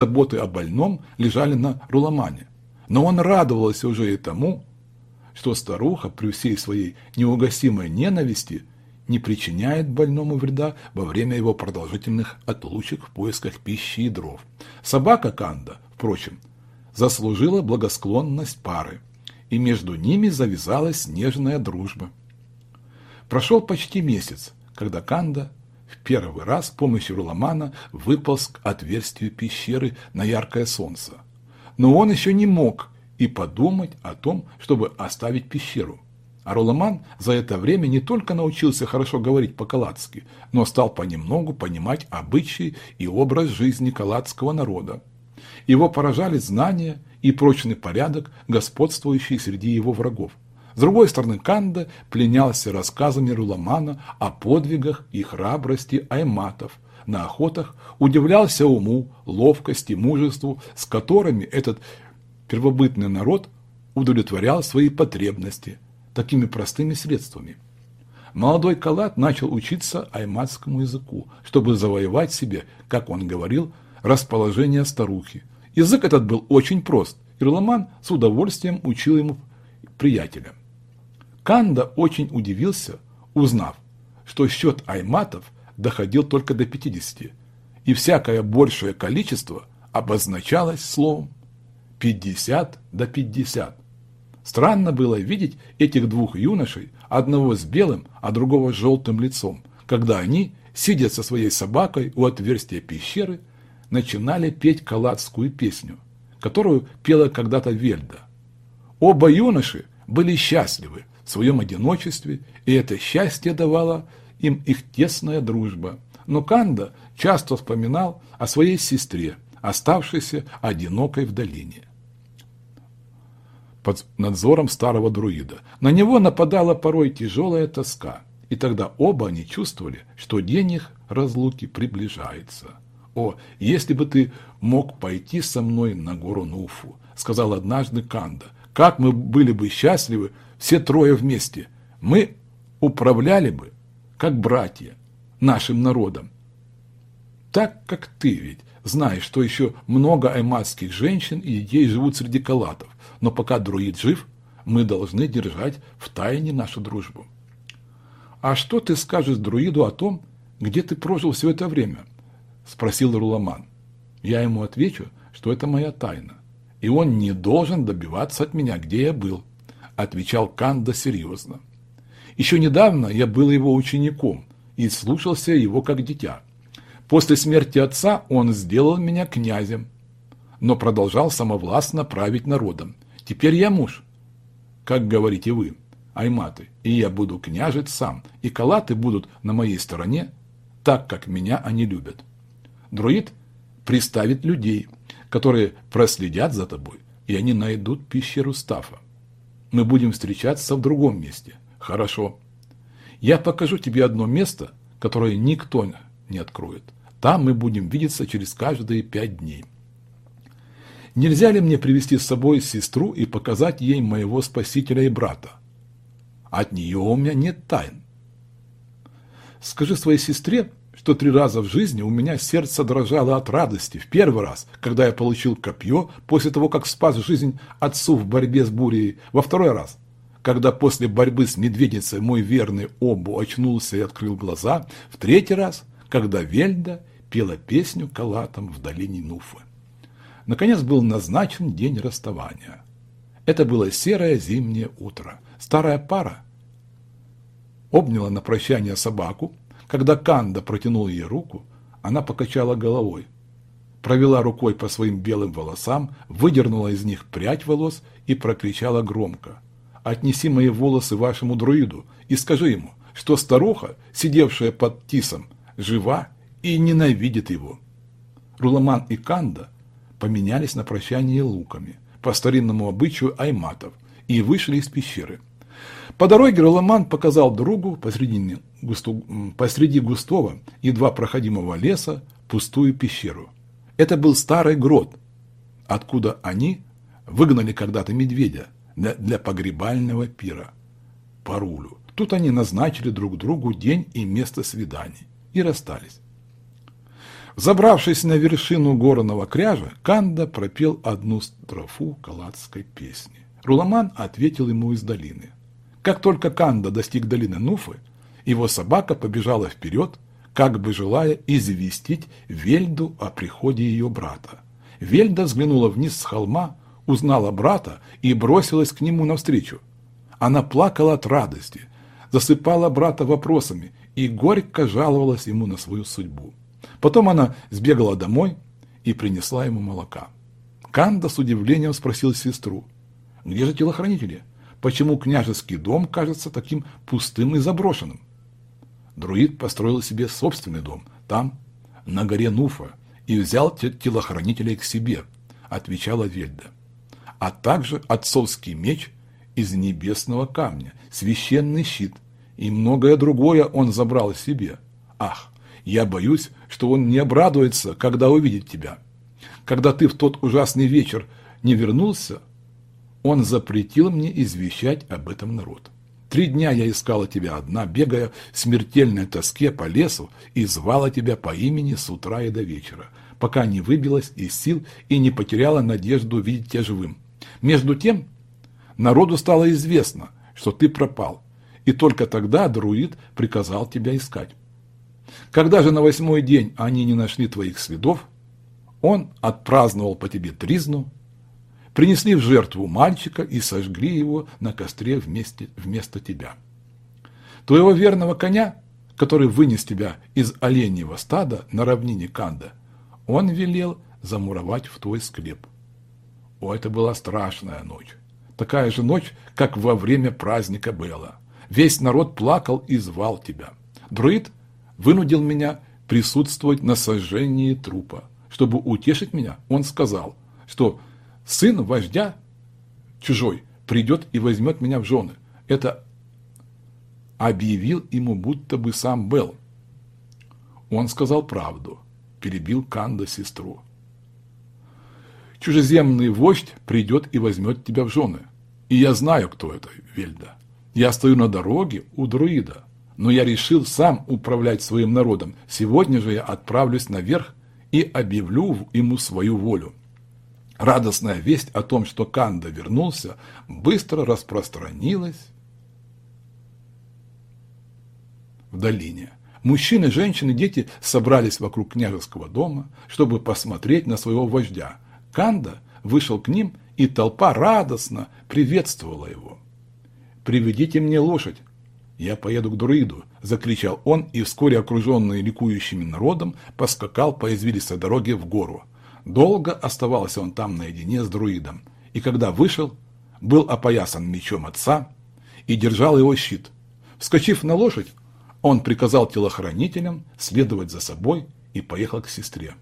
заботы о больном лежали на Руламане. Но он радовался уже и тому, что старуха при всей своей неугасимой ненависти не причиняет больному вреда во время его продолжительных отлучек в поисках пищи и дров. Собака Канда, впрочем, заслужила благосклонность пары, и между ними завязалась нежная дружба. Прошел почти месяц, когда Канда первый раз с помощью Руламана выполз к отверстию пещеры на яркое солнце. Но он еще не мог и подумать о том, чтобы оставить пещеру. А Руламан за это время не только научился хорошо говорить по-калацки, но стал понемногу понимать обычаи и образ жизни калацкого народа. Его поражали знания и прочный порядок, господствующий среди его врагов. С другой стороны, Канда пленялся рассказами Руламана о подвигах и храбрости айматов на охотах, удивлялся уму, ловкости, мужеству, с которыми этот первобытный народ удовлетворял свои потребности такими простыми средствами. Молодой Калат начал учиться айматскому языку, чтобы завоевать себе, как он говорил, расположение старухи. Язык этот был очень прост, и Руламан с удовольствием учил ему приятеля. Канда очень удивился, узнав, что счет айматов доходил только до 50, и всякое большее количество обозначалось словом 50 до 50. Странно было видеть этих двух юношей, одного с белым, а другого с желтым лицом, когда они, сидя со своей собакой у отверстия пещеры, начинали петь калацкую песню, которую пела когда-то Вельда. Оба юноши были счастливы, своем одиночестве, и это счастье давало им их тесная дружба. Но Канда часто вспоминал о своей сестре, оставшейся одинокой в долине. Под надзором старого друида. На него нападала порой тяжелая тоска, и тогда оба они чувствовали, что день их разлуки приближается. «О, если бы ты мог пойти со мной на гору Нуфу», — сказал однажды Канда, — «как мы были бы счастливы все трое вместе, мы управляли бы, как братья, нашим народом. Так как ты ведь знаешь, что еще много айматских женщин и детей живут среди калатов, но пока друид жив, мы должны держать в тайне нашу дружбу. А что ты скажешь друиду о том, где ты прожил все это время? Спросил Руламан. Я ему отвечу, что это моя тайна, и он не должен добиваться от меня, где я был отвечал Канда серьезно. Еще недавно я был его учеником и слушался его как дитя. После смерти отца он сделал меня князем, но продолжал самовластно править народом. Теперь я муж, как говорите вы, айматы, и я буду княжить сам, и калаты будут на моей стороне, так как меня они любят. Друид приставит людей, которые проследят за тобой, и они найдут пещеру Стафа. Мы будем встречаться в другом месте. Хорошо. Я покажу тебе одно место, которое никто не откроет. Там мы будем видеться через каждые пять дней. Нельзя ли мне привести с собой сестру и показать ей моего спасителя и брата? От нее у меня нет тайн. Скажи своей сестре, что три раза в жизни у меня сердце дрожало от радости. В первый раз, когда я получил копье, после того, как спас жизнь отцу в борьбе с бурей. Во второй раз, когда после борьбы с медведицей мой верный обу очнулся и открыл глаза. В третий раз, когда Вельда пела песню калатом в долине Нуфы. Наконец был назначен день расставания. Это было серое зимнее утро. Старая пара обняла на прощание собаку, когда Канда протянул ей руку, она покачала головой, провела рукой по своим белым волосам, выдернула из них прядь волос и прокричала громко. «Отнеси мои волосы вашему друиду и скажи ему, что старуха, сидевшая под тисом, жива и ненавидит его». Руламан и Канда поменялись на прощание луками, по старинному обычаю айматов, и вышли из пещеры. По дороге Роламан показал другу посреди, густо, посреди густого, едва проходимого леса пустую пещеру. Это был старый грот, откуда они выгнали когда-то медведя для, для погребального пира по рулю. Тут они назначили друг другу день и место свиданий и расстались. Забравшись на вершину горного кряжа, Канда пропел одну строфу калацкой песни. Руламан ответил ему из долины. Как только Канда достиг долины Нуфы, его собака побежала вперед, как бы желая известить Вельду о приходе ее брата. Вельда взглянула вниз с холма, узнала брата и бросилась к нему навстречу. Она плакала от радости, засыпала брата вопросами и горько жаловалась ему на свою судьбу. Потом она сбегала домой и принесла ему молока. Канда с удивлением спросил сестру, «Где же телохранители? Почему княжеский дом кажется таким пустым и заброшенным?» Друид построил себе собственный дом там, на горе Нуфа, и взял телохранителей к себе, отвечала Вельда. А также отцовский меч из небесного камня, священный щит и многое другое он забрал себе. Ах, я боюсь, что он не обрадуется, когда увидит тебя. Когда ты в тот ужасный вечер не вернулся, он запретил мне извещать об этом народ. Три дня я искала тебя одна, бегая в смертельной тоске по лесу и звала тебя по имени с утра и до вечера, пока не выбилась из сил и не потеряла надежду увидеть тебя живым. Между тем, народу стало известно, что ты пропал, и только тогда друид приказал тебя искать. Когда же на восьмой день они не нашли твоих следов, он отпраздновал по тебе тризну, принесли в жертву мальчика и сожгли его на костре вместе, вместо тебя. Твоего верного коня, который вынес тебя из оленьего стада на равнине Канда, он велел замуровать в твой склеп. О, это была страшная ночь. Такая же ночь, как во время праздника Бела. Весь народ плакал и звал тебя. Друид вынудил меня присутствовать на сожжении трупа. Чтобы утешить меня, он сказал, что сын вождя чужой придет и возьмет меня в жены. Это объявил ему будто бы сам Бел. Он сказал правду, перебил Канда сестру. Чужеземный вождь придет и возьмет тебя в жены. И я знаю, кто это, Вельда. Я стою на дороге у друида но я решил сам управлять своим народом. Сегодня же я отправлюсь наверх и объявлю ему свою волю. Радостная весть о том, что Канда вернулся, быстро распространилась в долине. Мужчины, женщины, дети собрались вокруг княжеского дома, чтобы посмотреть на своего вождя. Канда вышел к ним, и толпа радостно приветствовала его. «Приведите мне лошадь», «Я поеду к друиду!» – закричал он, и вскоре, окруженный ликующим народом, поскакал по извилистой дороге в гору. Долго оставался он там наедине с друидом, и когда вышел, был опоясан мечом отца и держал его щит. Вскочив на лошадь, он приказал телохранителям следовать за собой и поехал к сестре.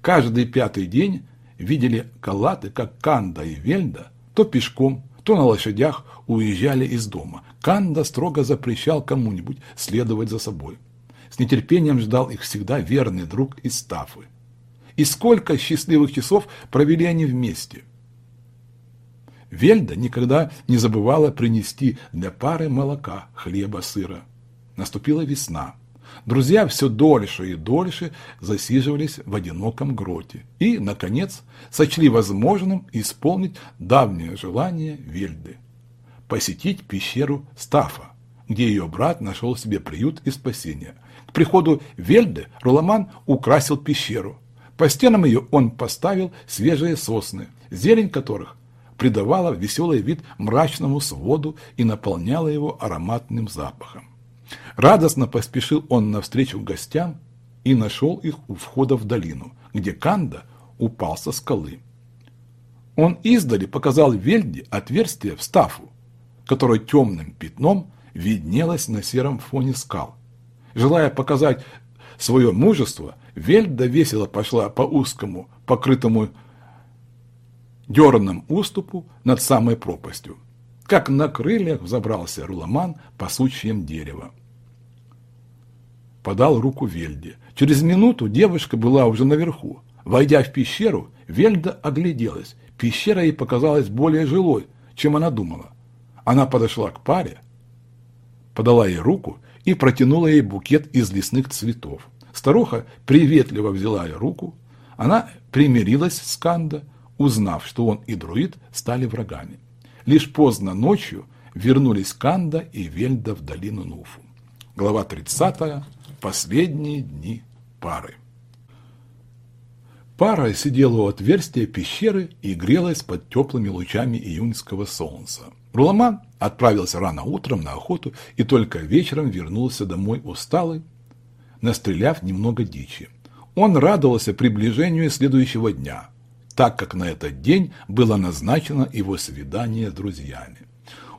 Каждый пятый день видели калаты, как Канда и Вельда, то пешком, то на лошадях уезжали из дома. Канда строго запрещал кому-нибудь следовать за собой. С нетерпением ждал их всегда верный друг из Стафы. И сколько счастливых часов провели они вместе. Вельда никогда не забывала принести для пары молока, хлеба, сыра. Наступила весна. Друзья все дольше и дольше засиживались в одиноком гроте и, наконец, сочли возможным исполнить давнее желание Вельды – посетить пещеру Стафа, где ее брат нашел себе приют и спасение. К приходу Вельды Руламан украсил пещеру. По стенам ее он поставил свежие сосны, зелень которых придавала веселый вид мрачному своду и наполняла его ароматным запахом. Радостно поспешил он навстречу гостям и нашел их у входа в долину, где Канда упал со скалы. Он издали показал Вельде отверстие в стафу, которое темным пятном виднелось на сером фоне скал. Желая показать свое мужество, Вельда весело пошла по узкому, покрытому дерном уступу над самой пропастью. Как на крыльях взобрался Руламан по сучьям дерева подал руку Вельде. Через минуту девушка была уже наверху. Войдя в пещеру, Вельда огляделась. Пещера ей показалась более жилой, чем она думала. Она подошла к паре, подала ей руку и протянула ей букет из лесных цветов. Старуха приветливо взяла ее руку. Она примирилась с Канда, узнав, что он и друид стали врагами. Лишь поздно ночью вернулись Канда и Вельда в долину Нуфу. Глава 30. Последние дни пары. Пара сидела у отверстия пещеры и грелась под теплыми лучами июньского солнца. Руламан отправился рано утром на охоту и только вечером вернулся домой усталый, настреляв немного дичи. Он радовался приближению следующего дня, так как на этот день было назначено его свидание с друзьями.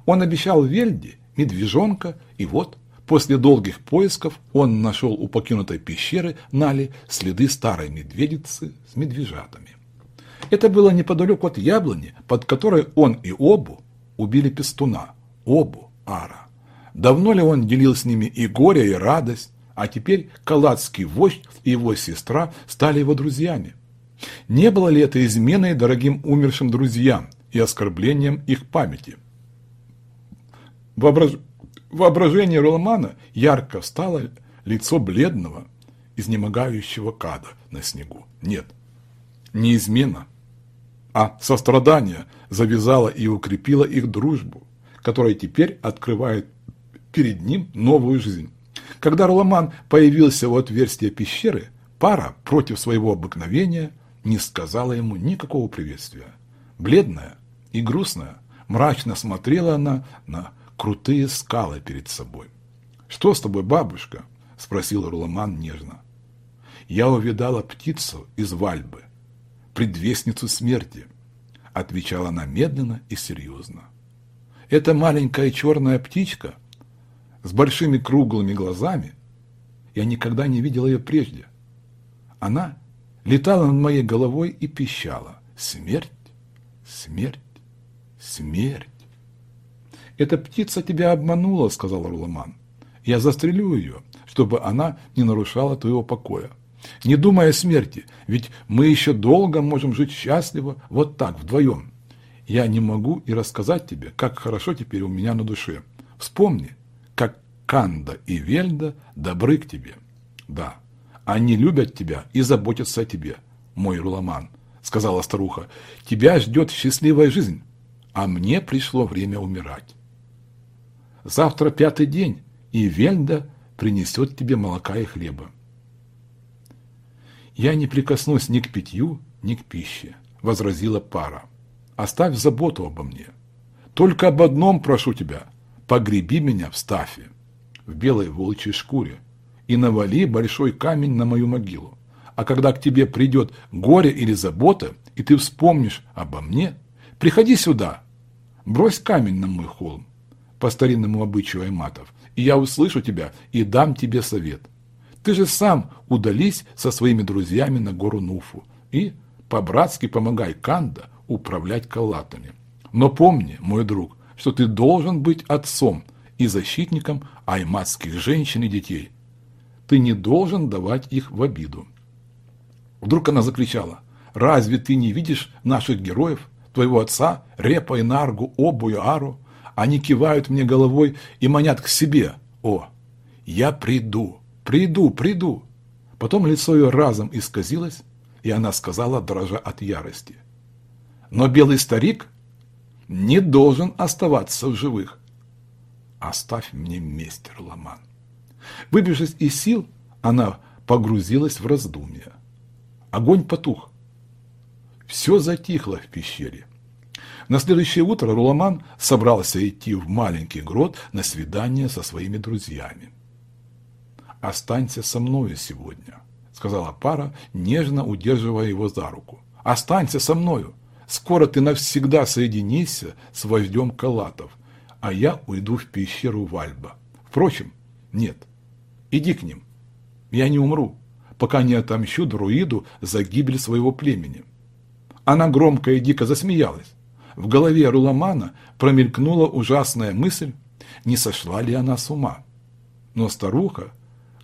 Он обещал Вельде медвежонка, и вот После долгих поисков он нашел у покинутой пещеры Нали следы старой медведицы с медвежатами. Это было неподалеку от яблони, под которой он и Обу убили пестуна, Обу Ара. Давно ли он делил с ними и горе, и радость, а теперь калацкий вождь и его сестра стали его друзьями? Не было ли это изменой дорогим умершим друзьям и оскорблением их памяти? Воображ воображении Ролмана ярко встало лицо бледного, изнемогающего када на снегу. Нет, не измена, а сострадание завязало и укрепило их дружбу, которая теперь открывает перед ним новую жизнь. Когда Роламан появился у отверстия пещеры, пара против своего обыкновения не сказала ему никакого приветствия. Бледная и грустная, мрачно смотрела она на крутые скалы перед собой. «Что с тобой, бабушка?» – спросил Руламан нежно. «Я увидала птицу из Вальбы, предвестницу смерти», – отвечала она медленно и серьезно. «Эта маленькая черная птичка с большими круглыми глазами, я никогда не видела ее прежде. Она летала над моей головой и пищала «Смерть, смерть, смерть». «Эта птица тебя обманула», — сказал Руламан. «Я застрелю ее, чтобы она не нарушала твоего покоя. Не думая о смерти, ведь мы еще долго можем жить счастливо вот так, вдвоем. Я не могу и рассказать тебе, как хорошо теперь у меня на душе. Вспомни, Канда и Вельда добры к тебе. Да, они любят тебя и заботятся о тебе, мой Руламан, сказала старуха. Тебя ждет счастливая жизнь, а мне пришло время умирать. Завтра пятый день, и Вельда принесет тебе молока и хлеба. Я не прикоснусь ни к питью, ни к пище, возразила пара. Оставь заботу обо мне. Только об одном прошу тебя, погреби меня в стафе, в белой волчьей шкуре, и навали большой камень на мою могилу. А когда к тебе придет горе или забота, и ты вспомнишь обо мне, приходи сюда, брось камень на мой холм, по старинному обычаю айматов, и я услышу тебя и дам тебе совет. Ты же сам удались со своими друзьями на гору Нуфу и по-братски помогай Канда управлять калатами. Но помни, мой друг, что ты должен быть отцом и защитником айматских женщин и детей. Ты не должен давать их в обиду. Вдруг она закричала, «Разве ты не видишь наших героев, твоего отца, Репа и Наргу, Обу и Ару, они кивают мне головой и манят к себе. О, я приду, приду, приду. Потом лицо ее разом исказилось, и она сказала, дрожа от ярости. Но белый старик не должен оставаться в живых. Оставь мне месть, Ламан. Выбежав из сил, она погрузилась в раздумья. Огонь потух. Все затихло в пещере. На следующее утро Руламан собрался идти в маленький грот на свидание со своими друзьями. «Останься со мною сегодня», — сказала пара, нежно удерживая его за руку. «Останься со мною. Скоро ты навсегда соединишься с вождем Калатов, а я уйду в пещеру Вальба. Впрочем, нет, иди к ним. Я не умру, пока не отомщу друиду за гибель своего племени». Она громко и дико засмеялась. В голове Руламана промелькнула ужасная мысль, не сошла ли она с ума. Но старуха,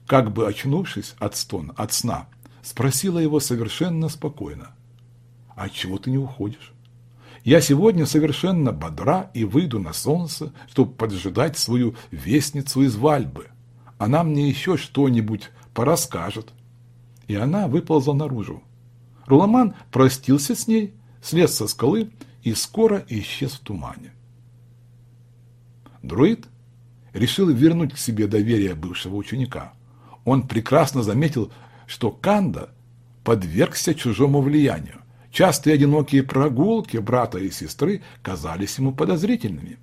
как бы очнувшись от стона, от сна, спросила его совершенно спокойно. «А чего ты не уходишь? Я сегодня совершенно бодра и выйду на солнце, чтобы поджидать свою вестницу из Вальбы. Она мне еще что-нибудь порасскажет, и она выползла наружу. Руламан простился с ней, слез со скалы и скоро исчез в тумане. Друид решил вернуть к себе доверие бывшего ученика. Он прекрасно заметил, что Канда подвергся чужому влиянию. Частые одинокие прогулки брата и сестры казались ему подозрительными.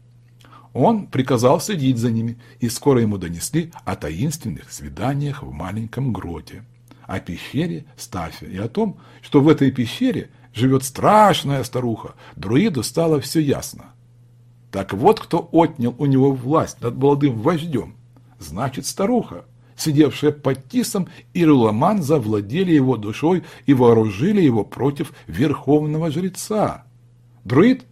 Он приказал следить за ними, и скоро ему донесли о таинственных свиданиях в маленьком гроте, о пещере Стафе и о том, что в этой пещере живет страшная старуха. Друиду стало все ясно. Так вот, кто отнял у него власть над молодым вождем. Значит, старуха, сидевшая под тисом, и Руламан завладели его душой и вооружили его против верховного жреца. Друид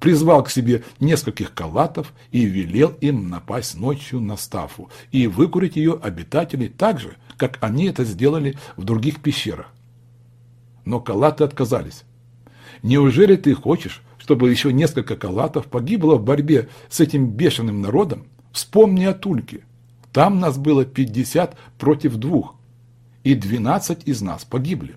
призвал к себе нескольких калатов и велел им напасть ночью на Стафу и выкурить ее обитателей так же, как они это сделали в других пещерах. Но калаты отказались. Неужели ты хочешь, чтобы еще несколько калатов погибло в борьбе с этим бешеным народом? Вспомни о Тульке. Там нас было 50 против двух, и 12 из нас погибли.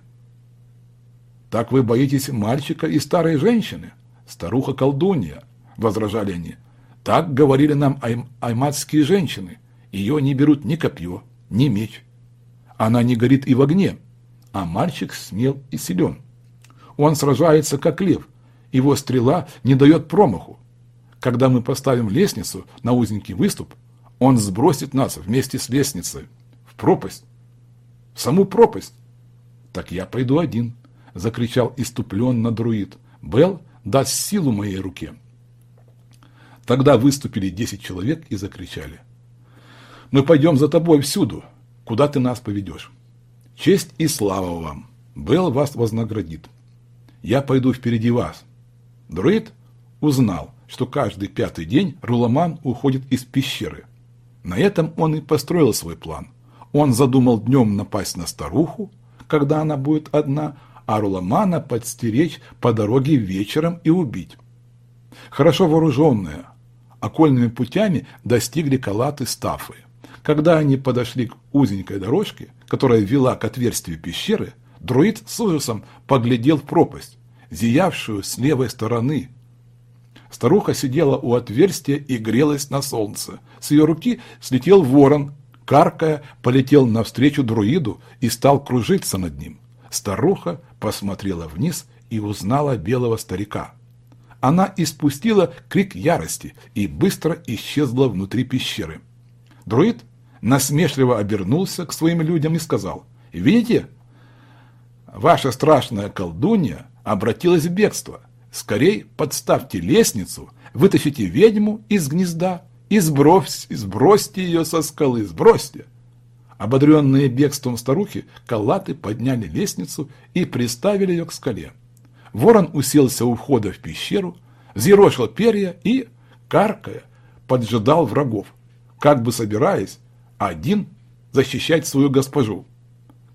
Так вы боитесь мальчика и старой женщины? Старуха-колдунья, возражали они. Так говорили нам ай айматские женщины. Ее не берут ни копье, ни меч. Она не горит и в огне, а мальчик смел и силен. Он сражается, как лев. Его стрела не дает промаху. Когда мы поставим лестницу на узенький выступ, он сбросит нас вместе с лестницей в пропасть, в саму пропасть. Так я пойду один, закричал иступленно друид. Бел даст силу моей руке. Тогда выступили десять человек и закричали. Мы пойдем за тобой всюду, куда ты нас поведешь. Честь и слава вам. Бел вас вознаградит. Я пойду впереди вас. Друид узнал, что каждый пятый день Руламан уходит из пещеры. На этом он и построил свой план. Он задумал днем напасть на старуху, когда она будет одна, а Руламана подстеречь по дороге вечером и убить. Хорошо вооруженные, окольными путями достигли Калаты Стафы. Когда они подошли к узенькой дорожке, которая вела к отверстию пещеры, друид с ужасом поглядел в пропасть, зиявшую с левой стороны, Старуха сидела у отверстия и грелась на солнце. С ее руки слетел ворон, каркая, полетел навстречу друиду и стал кружиться над ним. Старуха посмотрела вниз и узнала белого старика. Она испустила крик ярости и быстро исчезла внутри пещеры. Друид насмешливо обернулся к своим людям и сказал, «Видите, ваша страшная колдунья обратилась в бегство. Скорей подставьте лестницу, вытащите ведьму из гнезда и сбрось, сбросьте ее со скалы, сбросьте. Ободренные бегством старухи, калаты подняли лестницу и приставили ее к скале. Ворон уселся у входа в пещеру, взъерошил перья и, каркая, поджидал врагов, как бы собираясь один защищать свою госпожу.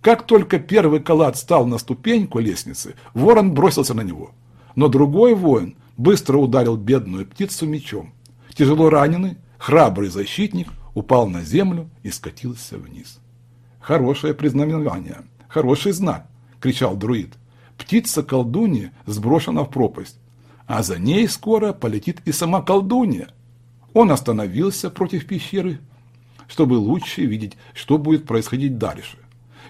Как только первый калат стал на ступеньку лестницы, ворон бросился на него – но другой воин быстро ударил бедную птицу мечом. Тяжело раненый, храбрый защитник упал на землю и скатился вниз. «Хорошее признаменование, хороший знак!» – кричал друид. «Птица колдунья сброшена в пропасть, а за ней скоро полетит и сама колдунья». Он остановился против пещеры, чтобы лучше видеть, что будет происходить дальше.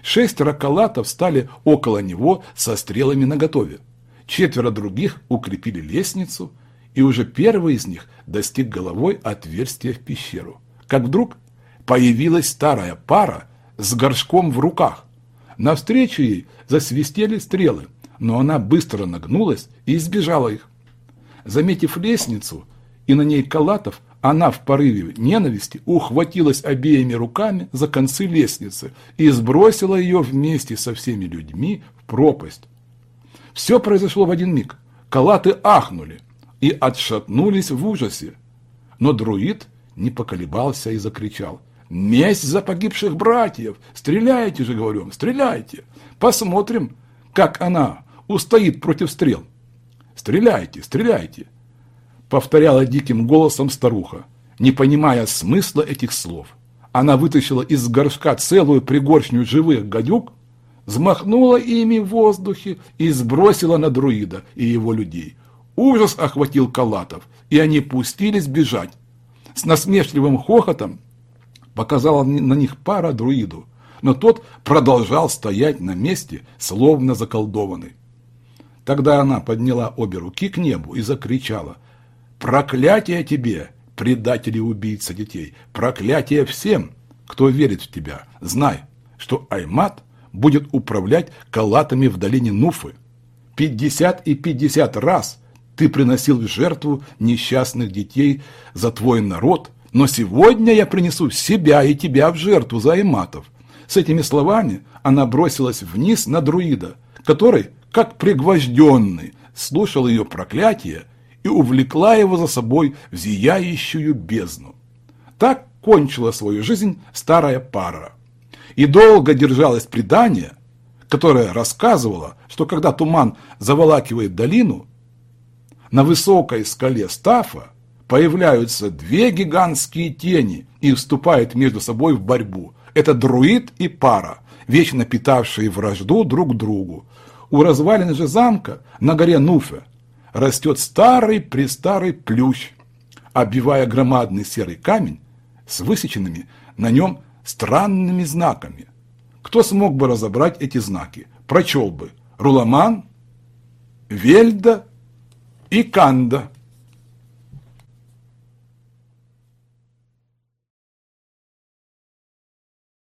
Шесть ракалатов стали около него со стрелами наготове. Четверо других укрепили лестницу, и уже первый из них достиг головой отверстия в пещеру. Как вдруг появилась старая пара с горшком в руках. Навстречу ей засвистели стрелы, но она быстро нагнулась и избежала их. Заметив лестницу и на ней калатов, она в порыве ненависти ухватилась обеими руками за концы лестницы и сбросила ее вместе со всеми людьми в пропасть. Все произошло в один миг. Калаты ахнули и отшатнулись в ужасе. Но друид не поколебался и закричал. «Месть за погибших братьев! Стреляйте же, говорю, стреляйте! Посмотрим, как она устоит против стрел!» «Стреляйте, стреляйте!» Повторяла диким голосом старуха, не понимая смысла этих слов. Она вытащила из горшка целую пригоршню живых гадюк, взмахнула ими в воздухе и сбросила на друида и его людей. Ужас охватил Калатов, и они пустились бежать. С насмешливым хохотом показала на них пара друиду, но тот продолжал стоять на месте, словно заколдованный. Тогда она подняла обе руки к небу и закричала «Проклятие тебе, предатель и убийца детей! Проклятие всем, кто верит в тебя! Знай, что Аймат будет управлять калатами в долине Нуфы. Пятьдесят и пятьдесят раз ты приносил в жертву несчастных детей за твой народ, но сегодня я принесу себя и тебя в жертву за Айматов. С этими словами она бросилась вниз на друида, который, как пригвожденный, слушал ее проклятие и увлекла его за собой в зияющую бездну. Так кончила свою жизнь старая пара. И долго держалось предание, которое рассказывало, что когда туман заволакивает долину, на высокой скале Стафа появляются две гигантские тени и вступают между собой в борьбу. Это друид и пара, вечно питавшие вражду друг другу. У развалин же замка на горе Нуфе растет старый-престарый плющ, оббивая громадный серый камень с высеченными на нем странными знаками. Кто смог бы разобрать эти знаки? Прочел бы Руламан, Вельда и Канда.